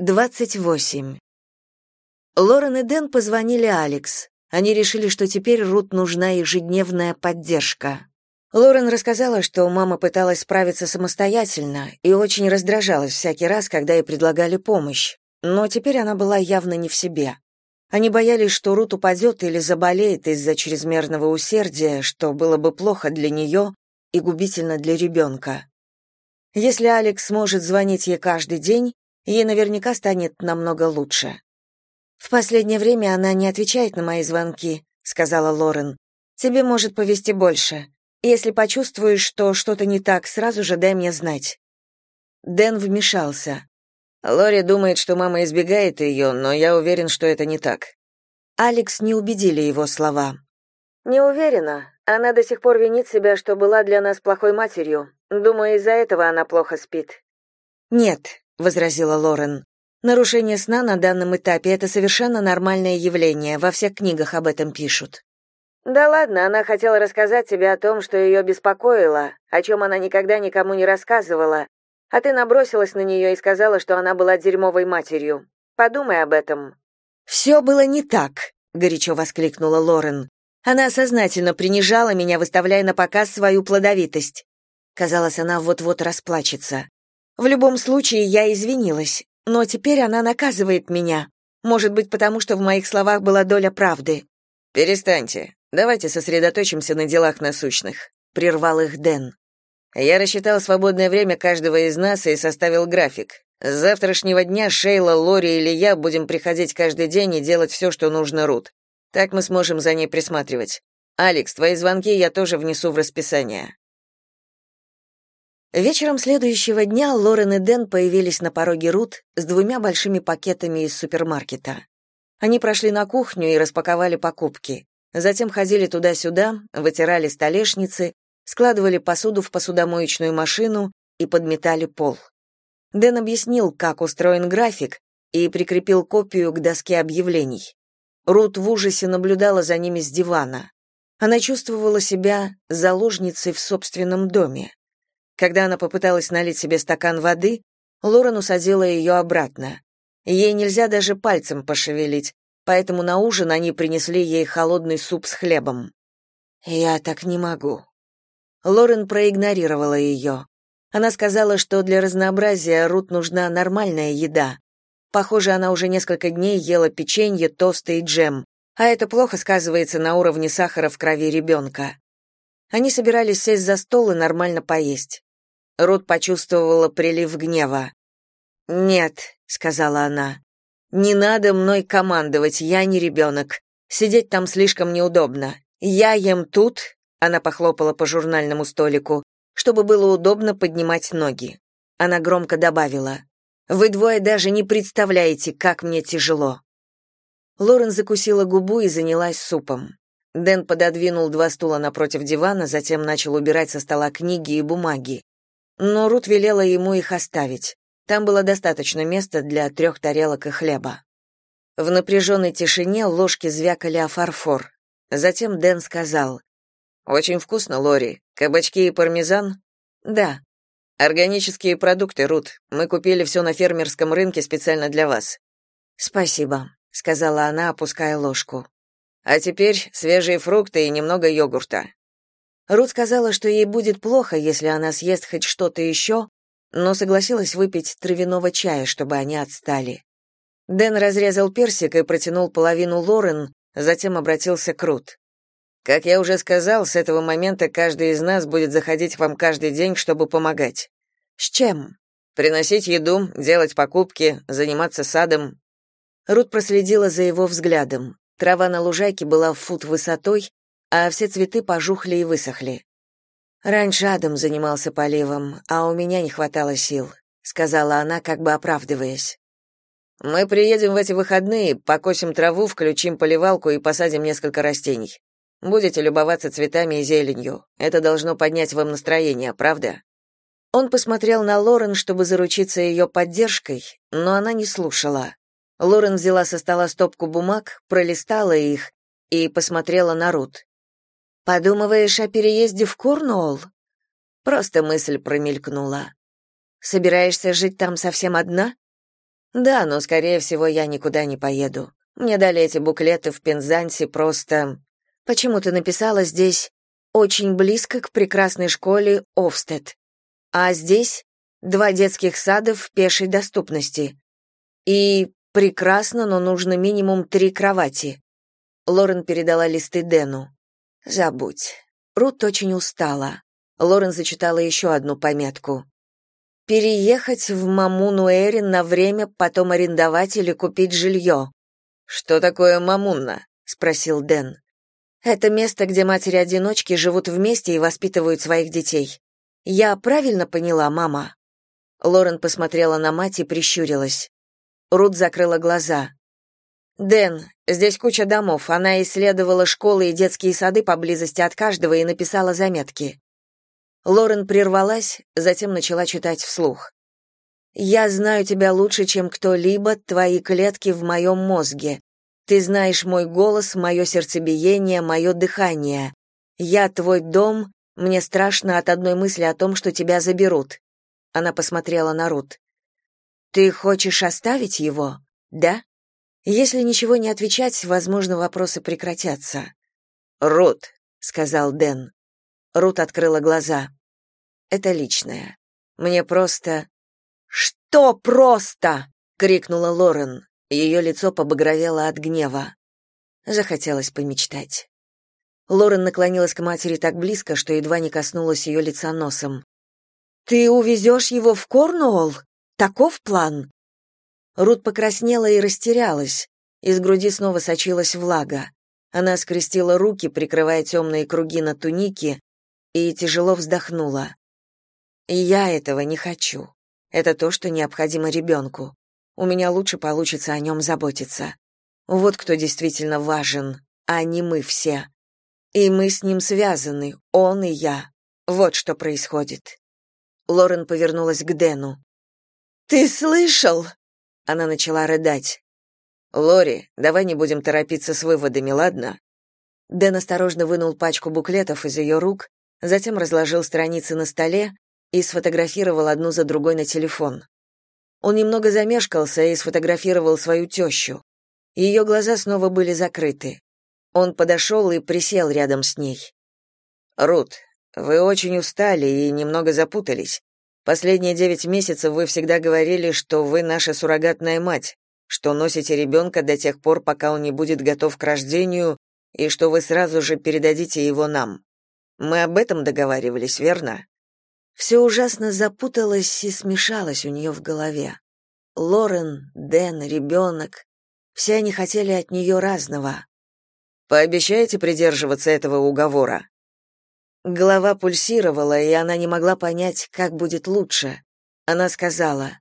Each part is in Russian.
28. Лорен и Дэн позвонили Алекс. Они решили, что теперь Рут нужна ежедневная поддержка. Лорен рассказала, что мама пыталась справиться самостоятельно и очень раздражалась всякий раз, когда ей предлагали помощь. Но теперь она была явно не в себе. Они боялись, что Рут упадет или заболеет из-за чрезмерного усердия, что было бы плохо для нее и губительно для ребенка. Если Алекс сможет звонить ей каждый день, ей наверняка станет намного лучше. В последнее время она не отвечает на мои звонки, сказала Лорен. Тебе может повести больше. Если почувствуешь, что что-то не так, сразу же дай мне знать. Дэн вмешался. Лори думает, что мама избегает ее, но я уверен, что это не так. Алекс не убедили его слова. Не уверена. Она до сих пор винит себя, что была для нас плохой матерью. Думаю, из-за этого она плохо спит. Нет, возразила Лорен. Нарушение сна на данном этапе это совершенно нормальное явление, во всех книгах об этом пишут. Да ладно, она хотела рассказать тебе о том, что ее беспокоило, о чем она никогда никому не рассказывала, а ты набросилась на нее и сказала, что она была дерьмовой матерью. Подумай об этом. «Все было не так, горячо воскликнула Лорен. Она сознательно принижала меня, выставляя на показ свою плодовитость. Казалось, она вот-вот расплачется. В любом случае, я извинилась, но теперь она наказывает меня. Может быть, потому что в моих словах была доля правды. Перестаньте. Давайте сосредоточимся на делах насущных, прервал их Дэн. Я рассчитал свободное время каждого из нас и составил график. С завтрашнего дня Шейла, Лори или я будем приходить каждый день и делать все, что нужно Рут. Так мы сможем за ней присматривать. Алекс, твои звонки я тоже внесу в расписание. Вечером следующего дня Лорен и Дэн появились на пороге Рут с двумя большими пакетами из супермаркета. Они прошли на кухню и распаковали покупки. Затем ходили туда-сюда, вытирали столешницы, складывали посуду в посудомоечную машину и подметали пол. Дэн объяснил, как устроен график, и прикрепил копию к доске объявлений. Рут в ужасе наблюдала за ними с дивана. Она чувствовала себя заложницей в собственном доме. Когда она попыталась налить себе стакан воды, Лорен усадила ее обратно. Ей нельзя даже пальцем пошевелить, поэтому на ужин они принесли ей холодный суп с хлебом. «Я так не могу». Лорен проигнорировала ее. Она сказала, что для разнообразия Рут нужна нормальная еда. Похоже, она уже несколько дней ела печенье, тосты и джем, а это плохо сказывается на уровне сахара в крови ребенка. Они собирались сесть за стол и нормально поесть. Рут почувствовала прилив гнева. «Нет», — сказала она, — «не надо мной командовать, я не ребенок. Сидеть там слишком неудобно. Я ем тут», — она похлопала по журнальному столику, чтобы было удобно поднимать ноги. Она громко добавила, «Вы двое даже не представляете, как мне тяжело». Лорен закусила губу и занялась супом. Дэн пододвинул два стула напротив дивана, затем начал убирать со стола книги и бумаги но Рут велела ему их оставить. Там было достаточно места для трех тарелок и хлеба. В напряженной тишине ложки звякали о фарфор. Затем Дэн сказал, «Очень вкусно, Лори. Кабачки и пармезан?» «Да». «Органические продукты, Рут. Мы купили все на фермерском рынке специально для вас». «Спасибо», — сказала она, опуская ложку. «А теперь свежие фрукты и немного йогурта. Рут сказала, что ей будет плохо, если она съест хоть что-то еще, но согласилась выпить травяного чая, чтобы они отстали. Дэн разрезал персик и протянул половину Лорен, затем обратился к Рут. «Как я уже сказал, с этого момента каждый из нас будет заходить вам каждый день, чтобы помогать». «С чем?» «Приносить еду, делать покупки, заниматься садом». Рут проследила за его взглядом. Трава на лужайке была в фут высотой, а все цветы пожухли и высохли. Раньше Адам занимался поливом, а у меня не хватало сил, сказала она, как бы оправдываясь. Мы приедем в эти выходные, покосим траву, включим поливалку и посадим несколько растений. Будете любоваться цветами и зеленью. Это должно поднять вам настроение, правда? Он посмотрел на Лорен, чтобы заручиться ее поддержкой, но она не слушала. Лорен взяла со стола стопку бумаг, пролистала их и посмотрела на Рут. Подумываешь о переезде в Корнуолл? Просто мысль промелькнула. Собираешься жить там совсем одна? Да, но скорее всего я никуда не поеду. Мне дали эти буклеты в Пензансе просто Почему ты написала здесь очень близко к прекрасной школе Овстед? А здесь два детских сада в пешей доступности. И прекрасно, но нужно минимум три кровати. Лорен передала листы Дэну. Забудь. Рут очень устала. Лорен зачитала еще одну пометку. Переехать в Мамуну-Эрин на время, потом арендовать или купить жилье». «Что такое Мамунна?» — спросил Дэн. «Это место, где матери-одиночки живут вместе и воспитывают своих детей. Я правильно поняла, мама?» Лорен посмотрела на мать и прищурилась. Рут закрыла глаза. «Дэн, здесь куча домов. Она исследовала школы и детские сады поблизости от каждого и написала заметки». Лорен прервалась, затем начала читать вслух. «Я знаю тебя лучше, чем кто-либо, твои клетки в моем мозге. Ты знаешь мой голос, мое сердцебиение, мое дыхание. Я твой дом, мне страшно от одной мысли о том, что тебя заберут». Она посмотрела на Рут. «Ты хочешь оставить его, да?» Если ничего не отвечать, возможно, вопросы прекратятся. «Рут», — сказал Дэн. Рут открыла глаза. «Это личное. Мне просто...» «Что просто?» — крикнула Лорен. Ее лицо побагровело от гнева. Захотелось помечтать. Лорен наклонилась к матери так близко, что едва не коснулась ее лица носом. «Ты увезешь его в Корнуолл? Таков план?» Рут покраснела и растерялась. Из груди снова сочилась влага. Она скрестила руки, прикрывая темные круги на тунике, и тяжело вздохнула. «Я этого не хочу. Это то, что необходимо ребенку. У меня лучше получится о нем заботиться. Вот кто действительно важен, а не мы все. И мы с ним связаны, он и я. Вот что происходит». Лорен повернулась к Дэну. «Ты слышал?» Она начала рыдать. «Лори, давай не будем торопиться с выводами, ладно?» Дэн осторожно вынул пачку буклетов из ее рук, затем разложил страницы на столе и сфотографировал одну за другой на телефон. Он немного замешкался и сфотографировал свою тещу. Ее глаза снова были закрыты. Он подошел и присел рядом с ней. «Рут, вы очень устали и немного запутались. Последние девять месяцев вы всегда говорили, что вы наша суррогатная мать, что носите ребенка до тех пор, пока он не будет готов к рождению, и что вы сразу же передадите его нам. Мы об этом договаривались, верно? Все ужасно запуталось и смешалось у нее в голове. Лорен, Дэн, ребенок. Все они хотели от нее разного. Пообещаете придерживаться этого уговора? Голова пульсировала, и она не могла понять, как будет лучше. Она сказала,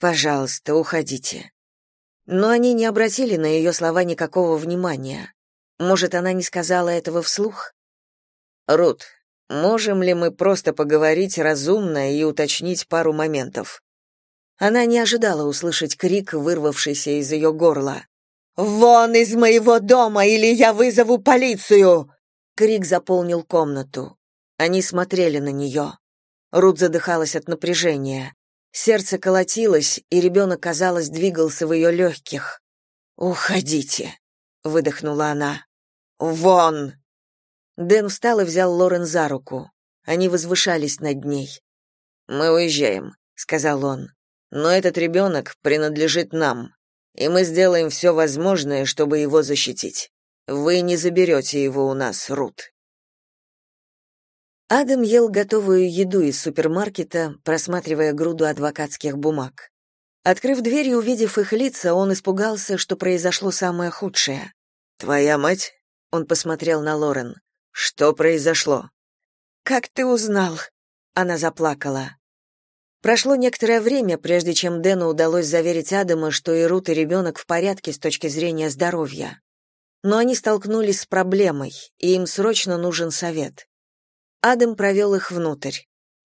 «Пожалуйста, уходите». Но они не обратили на ее слова никакого внимания. Может, она не сказала этого вслух? «Рут, можем ли мы просто поговорить разумно и уточнить пару моментов?» Она не ожидала услышать крик, вырвавшийся из ее горла. «Вон из моего дома, или я вызову полицию!» Крик заполнил комнату. Они смотрели на нее. Рут задыхалась от напряжения. Сердце колотилось, и ребенок, казалось, двигался в ее легких. «Уходите», — выдохнула она. «Вон!» Дэн встал и взял Лорен за руку. Они возвышались над ней. «Мы уезжаем», — сказал он. «Но этот ребенок принадлежит нам, и мы сделаем все возможное, чтобы его защитить. Вы не заберете его у нас, Рут. Адам ел готовую еду из супермаркета, просматривая груду адвокатских бумаг. Открыв дверь и увидев их лица, он испугался, что произошло самое худшее. «Твоя мать?» — он посмотрел на Лорен. «Что произошло?» «Как ты узнал?» — она заплакала. Прошло некоторое время, прежде чем Дэну удалось заверить Адама, что и Рут, и ребенок в порядке с точки зрения здоровья но они столкнулись с проблемой, и им срочно нужен совет. Адам провел их внутрь.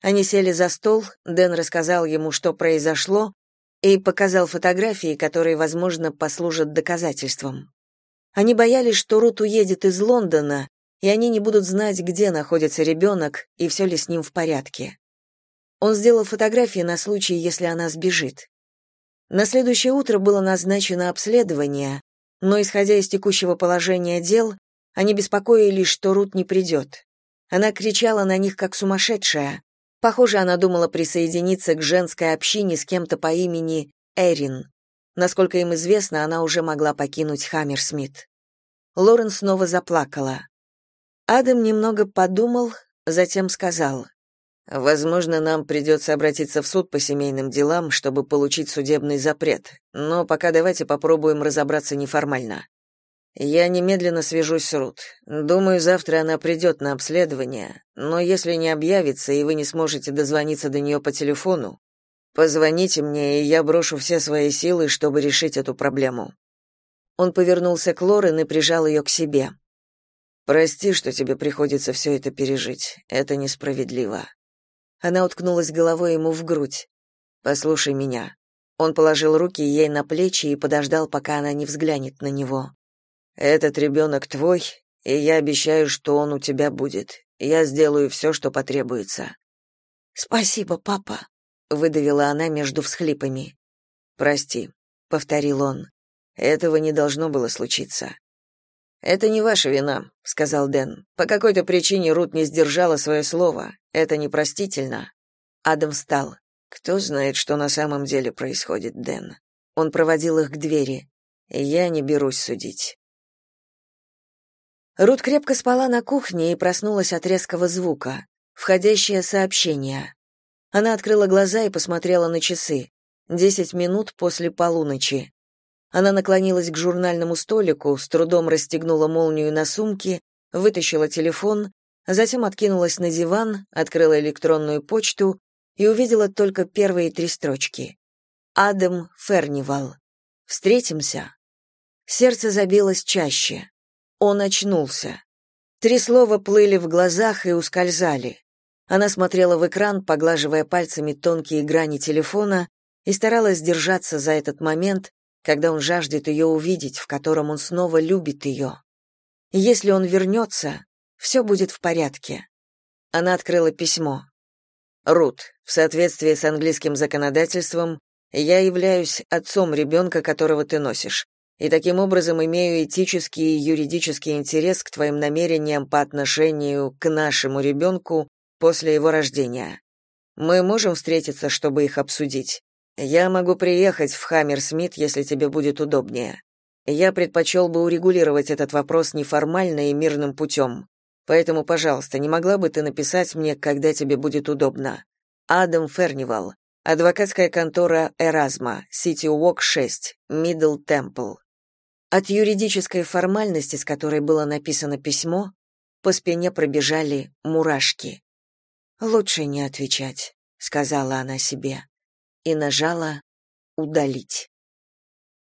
Они сели за стол, Дэн рассказал ему, что произошло, и показал фотографии, которые, возможно, послужат доказательством. Они боялись, что Рут уедет из Лондона, и они не будут знать, где находится ребенок и все ли с ним в порядке. Он сделал фотографии на случай, если она сбежит. На следующее утро было назначено обследование, но, исходя из текущего положения дел, они беспокоились, что Рут не придет. Она кричала на них, как сумасшедшая. Похоже, она думала присоединиться к женской общине с кем-то по имени Эрин. Насколько им известно, она уже могла покинуть Хаммерсмит. Лорен снова заплакала. Адам немного подумал, затем сказал, «Возможно, нам придется обратиться в суд по семейным делам, чтобы получить судебный запрет, но пока давайте попробуем разобраться неформально. Я немедленно свяжусь с Рут. Думаю, завтра она придет на обследование, но если не объявится и вы не сможете дозвониться до нее по телефону, позвоните мне, и я брошу все свои силы, чтобы решить эту проблему». Он повернулся к Лорен и прижал ее к себе. Прости, что тебе приходится все это пережить. Это несправедливо. Она уткнулась головой ему в грудь. Послушай меня. Он положил руки ей на плечи и подождал, пока она не взглянет на него. Этот ребенок твой, и я обещаю, что он у тебя будет. Я сделаю все, что потребуется. Спасибо, папа, выдавила она между всхлипами. Прости, повторил он. Этого не должно было случиться. Это не ваша вина, сказал Дэн. По какой-то причине Рут не сдержала свое слово. Это непростительно. Адам встал. Кто знает, что на самом деле происходит, Дэн. Он проводил их к двери. Я не берусь судить. Рут крепко спала на кухне и проснулась от резкого звука. Входящее сообщение. Она открыла глаза и посмотрела на часы. Десять минут после полуночи. Она наклонилась к журнальному столику, с трудом расстегнула молнию на сумке, вытащила телефон, затем откинулась на диван, открыла электронную почту и увидела только первые три строчки. Адам Фернивал. Встретимся. Сердце забилось чаще. Он очнулся. Три слова плыли в глазах и ускользали. Она смотрела в экран, поглаживая пальцами тонкие грани телефона, и старалась держаться за этот момент, когда он жаждет ее увидеть, в котором он снова любит ее. Если он вернется, все будет в порядке. Она открыла письмо. Рут, в соответствии с английским законодательством, я являюсь отцом ребенка, которого ты носишь, и таким образом имею этический и юридический интерес к твоим намерениям по отношению к нашему ребенку после его рождения. Мы можем встретиться, чтобы их обсудить. Я могу приехать в Хаммерсмит, если тебе будет удобнее. Я предпочел бы урегулировать этот вопрос неформально и мирным путем. Поэтому, пожалуйста, не могла бы ты написать мне, когда тебе будет удобно. Адам Фернивал, адвокатская контора Эразма, Сити Уок 6, Мидл Темпл. От юридической формальности, с которой было написано письмо, по спине пробежали мурашки. Лучше не отвечать, сказала она себе и нажала «Удалить».